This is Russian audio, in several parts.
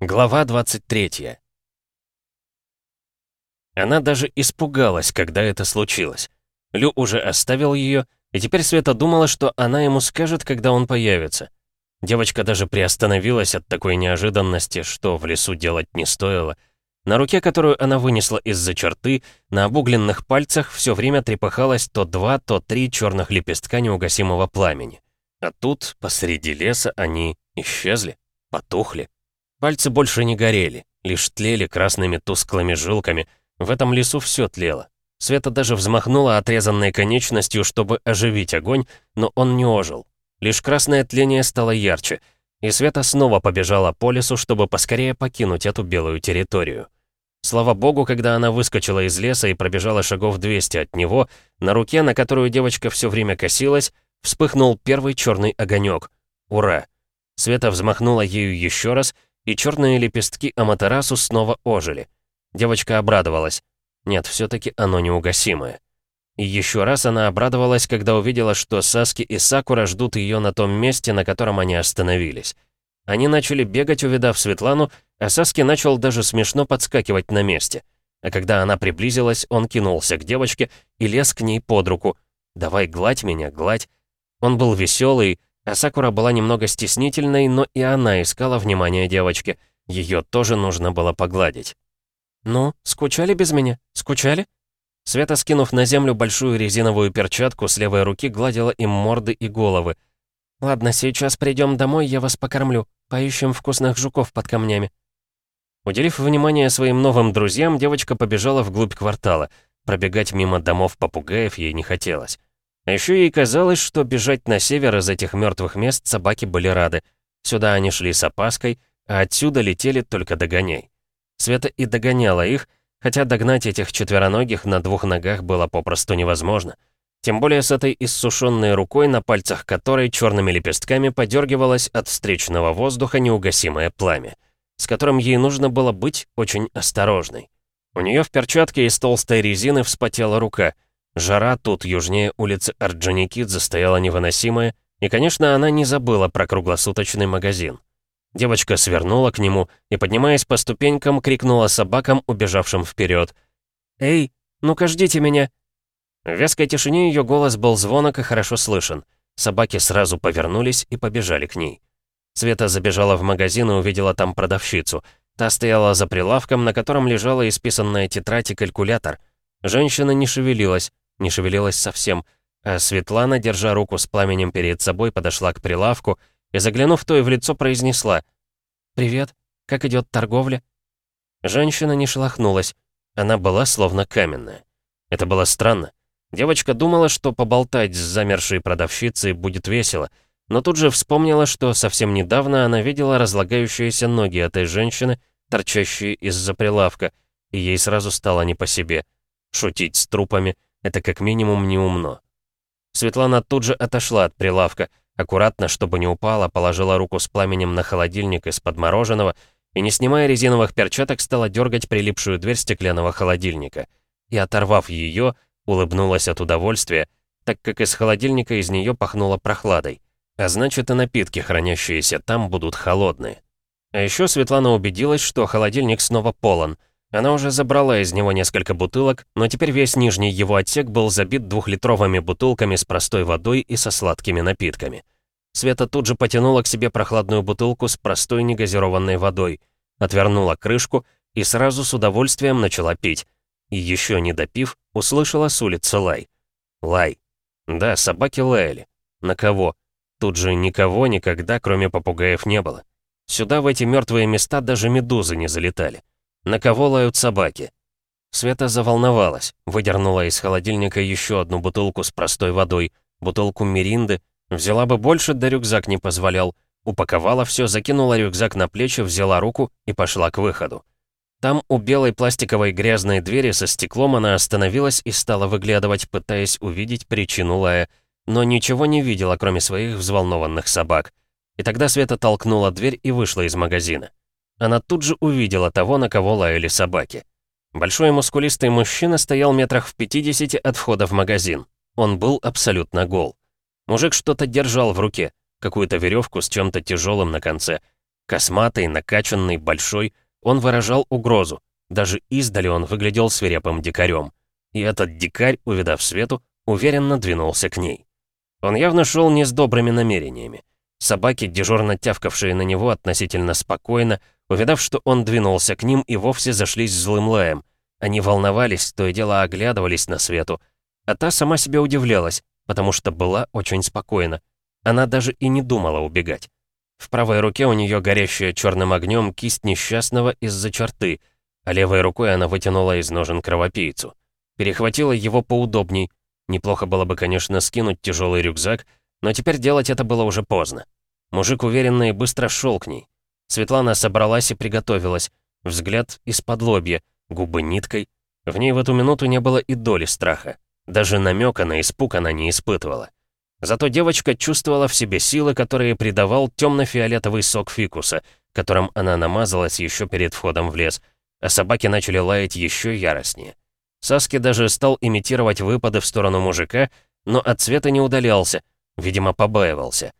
Глава 23 Она даже испугалась, когда это случилось. Лю уже оставил ее, и теперь Света думала, что она ему скажет, когда он появится. Девочка даже приостановилась от такой неожиданности, что в лесу делать не стоило. На руке, которую она вынесла из-за черты, на обугленных пальцах все время трепыхалось то два, то три черных лепестка неугасимого пламени. А тут, посреди леса, они исчезли, потухли. Пальцы больше не горели, лишь тлели красными тусклыми жилками. В этом лесу все тлело. Света даже взмахнула отрезанной конечностью, чтобы оживить огонь, но он не ожил. Лишь красное тление стало ярче, и Света снова побежала по лесу, чтобы поскорее покинуть эту белую территорию. Слава богу, когда она выскочила из леса и пробежала шагов 200 от него, на руке, на которую девочка все время косилась, вспыхнул первый черный огонек. Ура! Света взмахнула ею еще раз — и черные лепестки Аматерасу снова ожили. Девочка обрадовалась. Нет, все-таки оно неугасимое. И еще раз она обрадовалась, когда увидела, что Саски и Сакура ждут ее на том месте, на котором они остановились. Они начали бегать, увидав Светлану, а Саски начал даже смешно подскакивать на месте. А когда она приблизилась, он кинулся к девочке и лез к ней под руку. «Давай гладь меня, гладь». Он был веселый, а Сакура была немного стеснительной, но и она искала внимание девочки. Ее тоже нужно было погладить. «Ну, скучали без меня? Скучали?» Света, скинув на землю большую резиновую перчатку, с левой руки гладила им морды и головы. «Ладно, сейчас придем домой, я вас покормлю. Поищем вкусных жуков под камнями». Уделив внимание своим новым друзьям, девочка побежала вглубь квартала. Пробегать мимо домов попугаев ей не хотелось. А еще ей казалось, что бежать на север из этих мертвых мест собаки были рады. Сюда они шли с опаской, а отсюда летели только догоняй. Света и догоняла их, хотя догнать этих четвероногих на двух ногах было попросту невозможно. Тем более с этой иссушенной рукой, на пальцах которой черными лепестками подергивалось от встречного воздуха неугасимое пламя, с которым ей нужно было быть очень осторожной. У нее в перчатке из толстой резины вспотела рука — Жара тут южнее улицы Орджоникидзе стояла невыносимая, и, конечно, она не забыла про круглосуточный магазин. Девочка свернула к нему и, поднимаясь по ступенькам, крикнула собакам, убежавшим вперед. «Эй, ну-ка ждите меня!» В вязкой тишине ее голос был звонок и хорошо слышен. Собаки сразу повернулись и побежали к ней. Света забежала в магазин и увидела там продавщицу. Та стояла за прилавком, на котором лежала исписанная тетрадь и калькулятор. Женщина не шевелилась, не шевелилась совсем, а Светлана, держа руку с пламенем перед собой, подошла к прилавку и, заглянув то и в лицо, произнесла «Привет, как идет торговля?» Женщина не шелохнулась, она была словно каменная. Это было странно. Девочка думала, что поболтать с замершей продавщицей будет весело, но тут же вспомнила, что совсем недавно она видела разлагающиеся ноги этой женщины, торчащие из-за прилавка, и ей сразу стало не по себе. Шутить с трупами — это как минимум неумно. Светлана тут же отошла от прилавка, аккуратно, чтобы не упала, положила руку с пламенем на холодильник из-под мороженого и, не снимая резиновых перчаток, стала дергать прилипшую дверь стеклянного холодильника. И, оторвав ее, улыбнулась от удовольствия, так как из холодильника из нее пахнуло прохладой. А значит, и напитки, хранящиеся там, будут холодные. А еще Светлана убедилась, что холодильник снова полон — она уже забрала из него несколько бутылок, но теперь весь нижний его отсек был забит двухлитровыми бутылками с простой водой и со сладкими напитками. Света тут же потянула к себе прохладную бутылку с простой негазированной водой, отвернула крышку и сразу с удовольствием начала пить. И еще не допив, услышала с улицы лай. Лай. Да, собаки лаяли. На кого? Тут же никого никогда, кроме попугаев, не было. Сюда, в эти мертвые места, даже медузы не залетали. На кого лают собаки? Света заволновалась, выдернула из холодильника еще одну бутылку с простой водой, бутылку миринды, взяла бы больше, да рюкзак не позволял. Упаковала все, закинула рюкзак на плечи, взяла руку и пошла к выходу. Там у белой пластиковой грязной двери со стеклом она остановилась и стала выглядывать, пытаясь увидеть причину лая, но ничего не видела, кроме своих взволнованных собак. И тогда Света толкнула дверь и вышла из магазина. Она тут же увидела того, на кого лаяли собаки. Большой мускулистый мужчина стоял метрах в 50 от входа в магазин. Он был абсолютно гол. Мужик что-то держал в руке, какую-то веревку с чем-то тяжелым на конце. Косматый, накачанный, большой, он выражал угрозу. Даже издали он выглядел свирепым дикарем. И этот дикарь, увидав Свету, уверенно двинулся к ней. Он явно шел не с добрыми намерениями. Собаки, дежурно тявкавшие на него относительно спокойно, увидав, что он двинулся к ним, и вовсе зашлись злым лаем. Они волновались, то и дело оглядывались на Свету. А та сама себе удивлялась, потому что была очень спокойна. Она даже и не думала убегать. В правой руке у нее горящая черным огнем кисть несчастного из-за черты, а левой рукой она вытянула из ножен кровопийцу. Перехватила его поудобней. Неплохо было бы, конечно, скинуть тяжелый рюкзак, но теперь делать это было уже поздно. Мужик уверенно и быстро шел к ней. Светлана собралась и приготовилась. Взгляд из-под лобья, губы ниткой. В ней в эту минуту не было и доли страха. Даже намека на испуг она не испытывала. Зато девочка чувствовала в себе силы, которые придавал темно-фиолетовый сок фикуса, которым она намазалась еще перед входом в лес, а собаки начали лаять еще яростнее. Саски даже стал имитировать выпады в сторону мужика, но от цвета не удалялся, видимо, побаивался.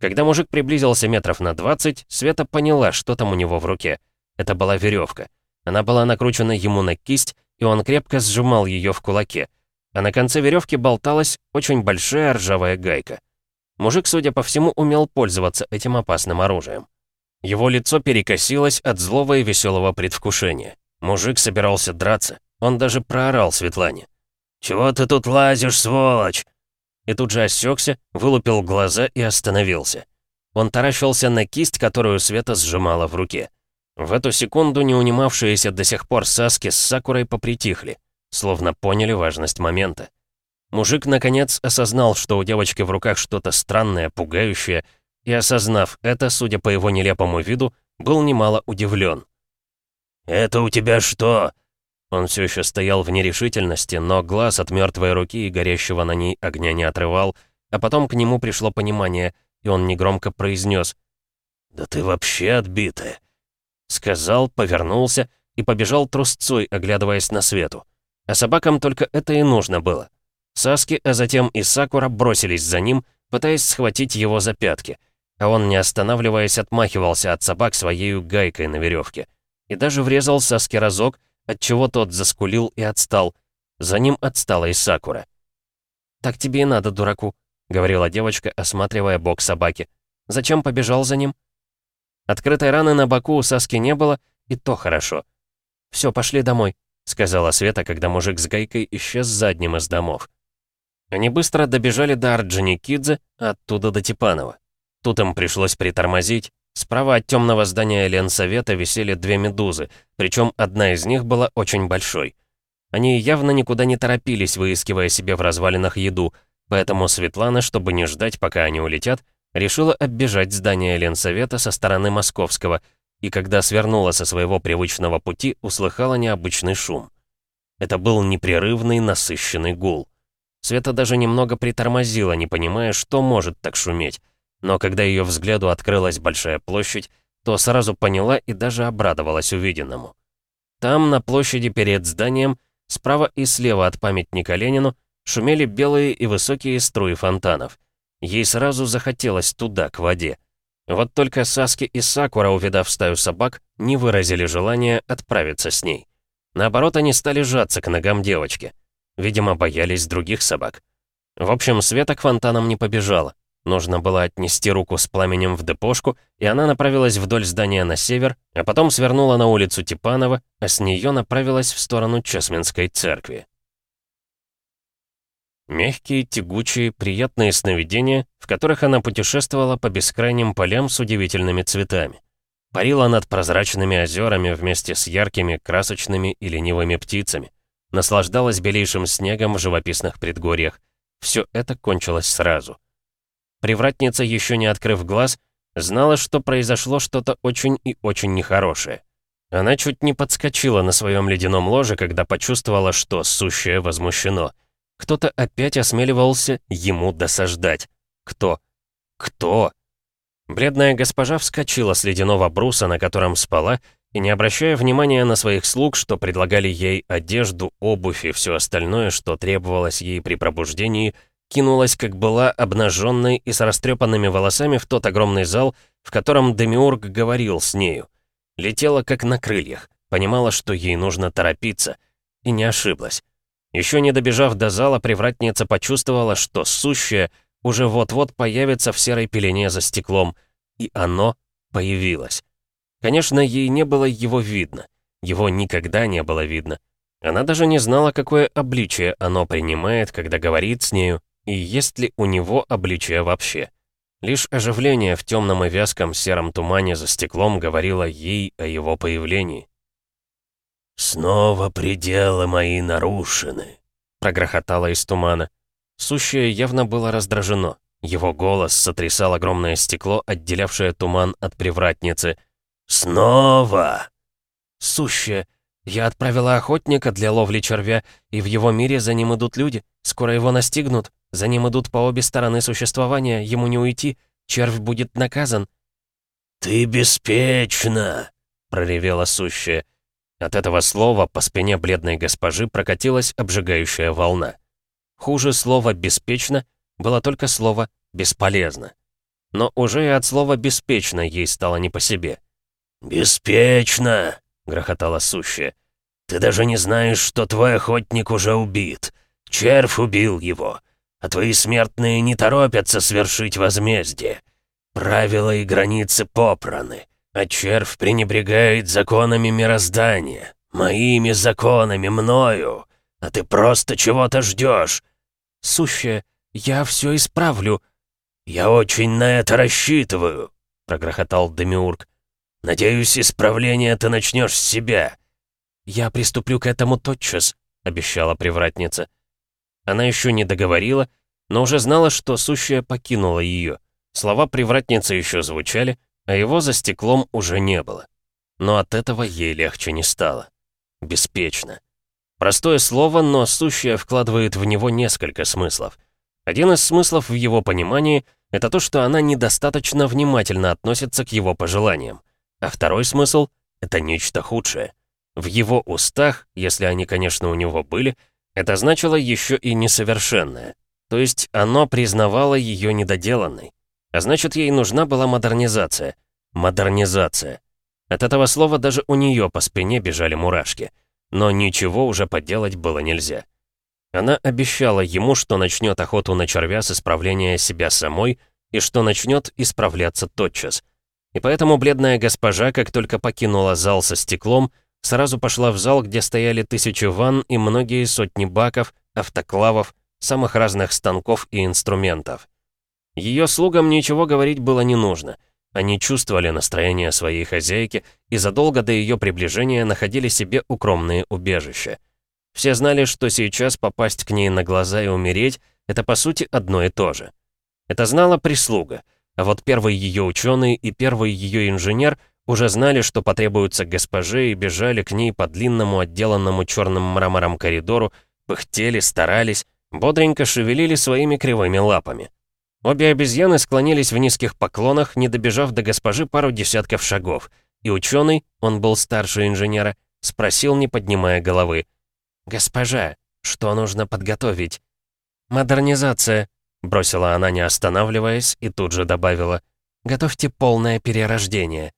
Когда мужик приблизился метров на 20, Света поняла, что там у него в руке. Это была веревка. Она была накручена ему на кисть, и он крепко сжимал ее в кулаке. А на конце веревки болталась очень большая ржавая гайка. Мужик, судя по всему, умел пользоваться этим опасным оружием. Его лицо перекосилось от злого и веселого предвкушения. Мужик собирался драться. Он даже проорал Светлане. «Чего ты тут лазишь, сволочь?» И тут же осекся, вылупил глаза и остановился. Он таращился на кисть, которую Света сжимала в руке. В эту секунду не унимавшиеся до сих пор Саски с Сакурой попритихли, словно поняли важность момента. Мужик, наконец, осознал, что у девочки в руках что-то странное, пугающее, и, осознав это, судя по его нелепому виду, был немало удивлен. «Это у тебя что?» Он все еще стоял в нерешительности, но глаз от мертвой руки и горящего на ней огня не отрывал, а потом к нему пришло понимание, и он негромко произнес «Да ты вообще отбитая!» Сказал, повернулся и побежал трусцой, оглядываясь на свету. А собакам только это и нужно было. Саски, а затем и Сакура бросились за ним, пытаясь схватить его за пятки, а он, не останавливаясь, отмахивался от собак своей гайкой на веревке. И даже врезал Саски разок, отчего тот заскулил и отстал. За ним отстала и Сакура. «Так тебе и надо, дураку», — говорила девочка, осматривая бок собаки. «Зачем побежал за ним?» Открытой раны на боку у Саски не было, и то хорошо. «Все, пошли домой», — сказала Света, когда мужик с гайкой исчез за одним из домов. Они быстро добежали до Орджоникидзе, оттуда до Типанова. Тут им пришлось притормозить, Справа от темного здания Ленсовета висели две медузы, причем одна из них была очень большой. Они явно никуда не торопились, выискивая себе в развалинах еду, поэтому Светлана, чтобы не ждать, пока они улетят, решила оббежать здание Ленсовета со стороны Московского, и когда свернула со своего привычного пути, услыхала необычный шум. Это был непрерывный, насыщенный гул. Света даже немного притормозила, не понимая, что может так шуметь но когда ее взгляду открылась большая площадь, то сразу поняла и даже обрадовалась увиденному. Там, на площади перед зданием, справа и слева от памятника Ленину, шумели белые и высокие струи фонтанов. Ей сразу захотелось туда, к воде. Вот только Саски и Сакура, увидав стаю собак, не выразили желания отправиться с ней. Наоборот, они стали сжаться к ногам девочки. Видимо, боялись других собак. В общем, Света к фонтанам не побежала. Нужно было отнести руку с пламенем в депошку, и она направилась вдоль здания на север, а потом свернула на улицу Типанова, а с нее направилась в сторону Чесменской церкви. Мягкие, тягучие, приятные сновидения, в которых она путешествовала по бескрайним полям с удивительными цветами. Парила над прозрачными озерами вместе с яркими, красочными и ленивыми птицами. Наслаждалась белейшим снегом в живописных предгорьях. Все это кончилось сразу. Привратница, еще не открыв глаз, знала, что произошло что-то очень и очень нехорошее. Она чуть не подскочила на своем ледяном ложе, когда почувствовала, что сущее возмущено. Кто-то опять осмеливался ему досаждать. Кто? Кто? Бледная госпожа вскочила с ледяного бруса, на котором спала, и, не обращая внимания на своих слуг, что предлагали ей одежду, обувь и все остальное, что требовалось ей при пробуждении, кинулась, как была, обнаженной и с растрепанными волосами в тот огромный зал, в котором Демиург говорил с нею. Летела, как на крыльях, понимала, что ей нужно торопиться, и не ошиблась. Еще не добежав до зала, привратница почувствовала, что сущее уже вот-вот появится в серой пелене за стеклом, и оно появилось. Конечно, ей не было его видно, его никогда не было видно. Она даже не знала, какое обличие оно принимает, когда говорит с нею, и есть ли у него обличие вообще. Лишь оживление в темном и вязком сером тумане за стеклом говорило ей о его появлении. «Снова пределы мои нарушены», — прогрохотало из тумана. Сущее явно было раздражено. Его голос сотрясал огромное стекло, отделявшее туман от привратницы. «Снова!» «Сущее, я отправила охотника для ловли червя, и в его мире за ним идут люди. Скоро его настигнут. За ним идут по обе стороны существования, ему не уйти. Червь будет наказан». «Ты беспечна!» — проревела сущая. От этого слова по спине бледной госпожи прокатилась обжигающая волна. Хуже слова «беспечно» было только слово «бесполезно». Но уже и от слова «беспечно» ей стало не по себе. «Беспечно!» — грохотала сущая. «Ты даже не знаешь, что твой охотник уже убит. Червь убил его, а твои смертные не торопятся свершить возмездие. Правила и границы попраны, а червь пренебрегает законами мироздания, моими законами, мною, а ты просто чего-то ждешь. Сущая, я все исправлю». «Я очень на это рассчитываю», — прогрохотал Демиург. Надеюсь, исправление ты начнешь с себя». «Я приступлю к этому тотчас», — обещала привратница. Она еще не договорила, но уже знала, что сущая покинула ее. Слова привратницы еще звучали, а его за стеклом уже не было. Но от этого ей легче не стало. Беспечно. Простое слово, но сущее вкладывает в него несколько смыслов. Один из смыслов в его понимании — это то, что она недостаточно внимательно относится к его пожеланиям. А второй смысл — это нечто худшее. В его устах, если они, конечно, у него были, это значило еще и несовершенное. То есть оно признавало ее недоделанной. А значит, ей нужна была модернизация. Модернизация. От этого слова даже у нее по спине бежали мурашки. Но ничего уже поделать было нельзя. Она обещала ему, что начнет охоту на червя с исправления себя самой и что начнет исправляться тотчас — и поэтому бледная госпожа, как только покинула зал со стеклом, сразу пошла в зал, где стояли тысячи ванн и многие сотни баков, автоклавов, самых разных станков и инструментов. Ее слугам ничего говорить было не нужно. Они чувствовали настроение своей хозяйки и задолго до ее приближения находили себе укромные убежища. Все знали, что сейчас попасть к ней на глаза и умереть — это по сути одно и то же. Это знала прислуга — а вот первый ее ученый и первый ее инженер уже знали, что потребуются госпоже и бежали к ней по длинному отделанному черным мрамором коридору, пыхтели, старались, бодренько шевелили своими кривыми лапами. Обе обезьяны склонились в низких поклонах, не добежав до госпожи пару десятков шагов, и ученый, он был старше инженера, спросил, не поднимая головы. «Госпожа, что нужно подготовить?» «Модернизация», Бросила она, не останавливаясь, и тут же добавила. «Готовьте полное перерождение».